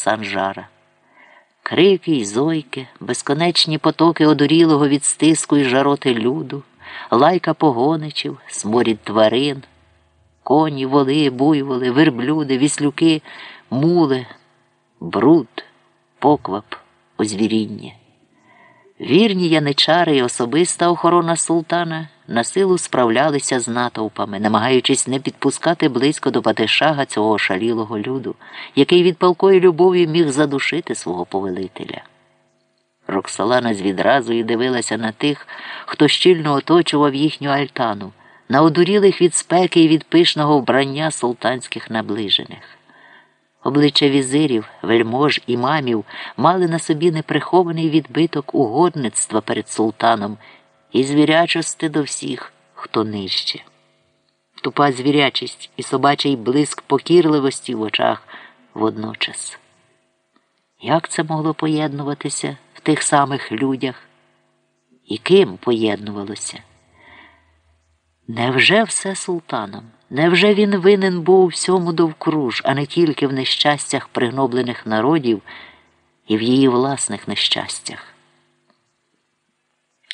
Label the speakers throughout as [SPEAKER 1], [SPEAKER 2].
[SPEAKER 1] Санжара. Крики й зойки, безконечні потоки одурілого від стиску і жароти люду, лайка погоничів, сморід тварин, коні, воли, буйволи, верблюди, віслюки, мули, бруд, поквап, озвіріння. Вірні яничари і особиста охорона султана на силу справлялися з натовпами, намагаючись не підпускати близько до Патишага цього шалілого люду, який від палкої любові міг задушити свого повелителя. Роксолана з відразою дивилася на тих, хто щільно оточував їхню альтану, на одурілих від спеки і від пишного вбрання султанських наближених. Обличчя візирів, вельмож і мамів мали на собі неприхований відбиток угодництва перед султаном і звірячости до всіх, хто нижче. Тупа звірячість і собачий блиск покірливості в очах водночас. Як це могло поєднуватися в тих самих людях? І ким поєднувалося? Невже все султаном? Невже він винен був у всьому довкруж, а не тільки в нещастях пригноблених народів і в її власних нещастях?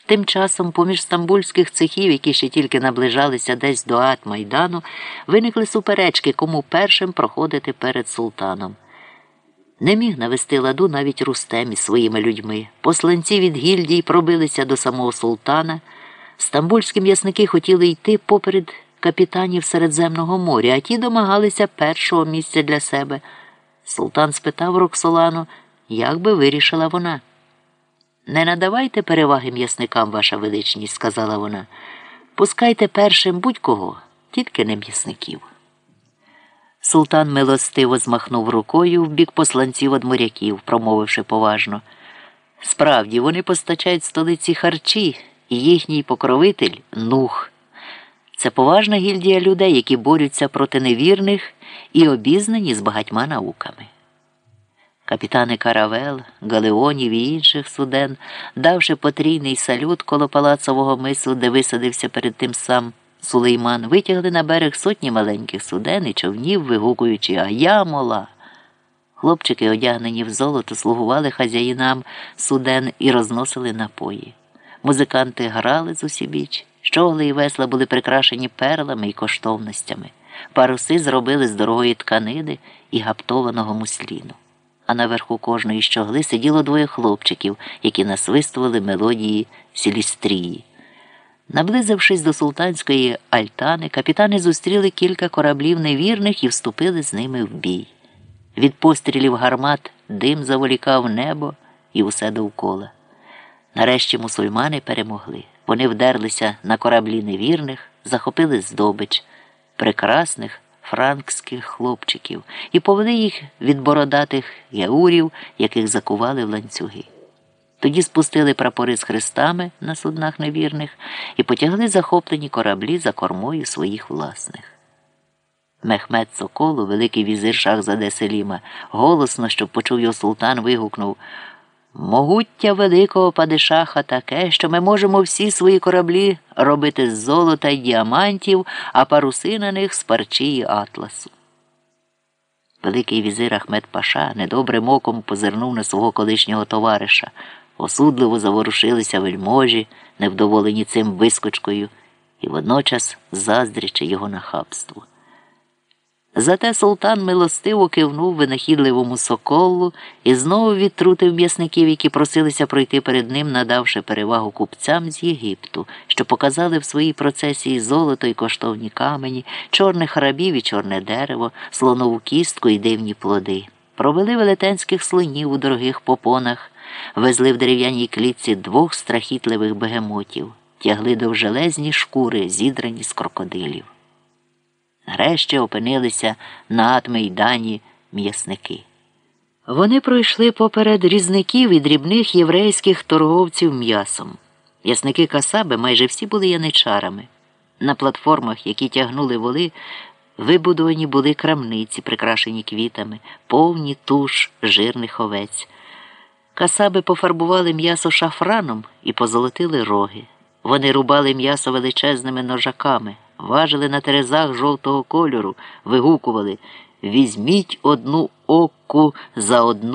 [SPEAKER 1] Тим часом, поміж стамбульських цехів, які ще тільки наближалися десь до Ат-Майдану, виникли суперечки, кому першим проходити перед султаном. Не міг навести ладу навіть Рустем із своїми людьми. Посланці від гільдій пробилися до самого султана. Стамбульські м'ясники хотіли йти поперед капітанів Середземного моря, а ті домагалися першого місця для себе. Султан спитав Роксолану, як би вирішила вона. Не надавайте переваги м'ясникам, ваша величність, сказала вона. Пускайте першим будь-кого, тільки не м'ясників. Султан милостиво змахнув рукою в бік посланців од моряків, промовивши поважно. Справді, вони постачають столиці харчі, і їхній покровитель нух. Це поважна гільдія людей, які борються проти невірних і обізнані з багатьма науками. Капітани Каравел, Галеонів і інших суден, давши потрійний салют коло палацового мису, де висадився перед тим сам Сулейман, витягли на берег сотні маленьких суден і човнів, вигукуючи А я мола. Хлопчики, одягнені в золото, слугували хазяїнам суден і розносили напої. Музиканти грали з усібіч, щогли і весла були прикрашені перлами і коштовностями. Паруси зробили з дорогої тканини і гаптованого мусліну. А наверху кожної щогли сиділо двоє хлопчиків, які насвистували мелодії сілістрії. Наблизившись до султанської альтани, капітани зустріли кілька кораблів невірних і вступили з ними в бій. Від пострілів гармат дим заволікав небо і усе довкола. Нарешті мусульмани перемогли. Вони вдерлися на кораблі невірних, захопили здобич, прекрасних франкських хлопчиків і повели їх від бородатих яурів, яких закували в ланцюги. Тоді спустили прапори з хрестами на суднах невірних і потягли захоплені кораблі за кормою своїх власних. Мехмед Соколу, великий візир Шахзаде Селіма, голосно, щоб почув його султан, вигукнув Могуття великого падишаха таке, що ми можемо всі свої кораблі робити з золота й діамантів, а паруси на них з парчі й атласу. Великий візир Ахмед Паша недобрим оком позирнув на свого колишнього товариша. Осудливо заворушилися вельможі, невдоволені цим вискочкою, і водночас заздрячи його нахабству. Зате султан милостиво кивнув винахідливому соколу і знову відтрутив м'ясників, які просилися пройти перед ним, надавши перевагу купцям з Єгипту, що показали в своїй процесії золото й коштовні камені, чорних рабів і чорне дерево, слонову кістку і дивні плоди. Провели велетенських слонів у дорогих попонах, везли в дерев'яній клітці двох страхітливих бегемотів, тягли довжелезні шкури, зідрані з крокодилів. Нарешті опинилися на атмейдані м'ясники. Вони пройшли поперед різників і дрібних єврейських торговців м'ясом. М'ясники Касаби майже всі були яничарами. На платформах, які тягнули воли, вибудовані були крамниці, прикрашені квітами, повні туш жирних овець. Касаби пофарбували м'ясо шафраном і позолотили роги. Вони рубали м'ясо величезними ножаками важили на терезах жовтого кольору, вигукували Візьміть одну оку за одну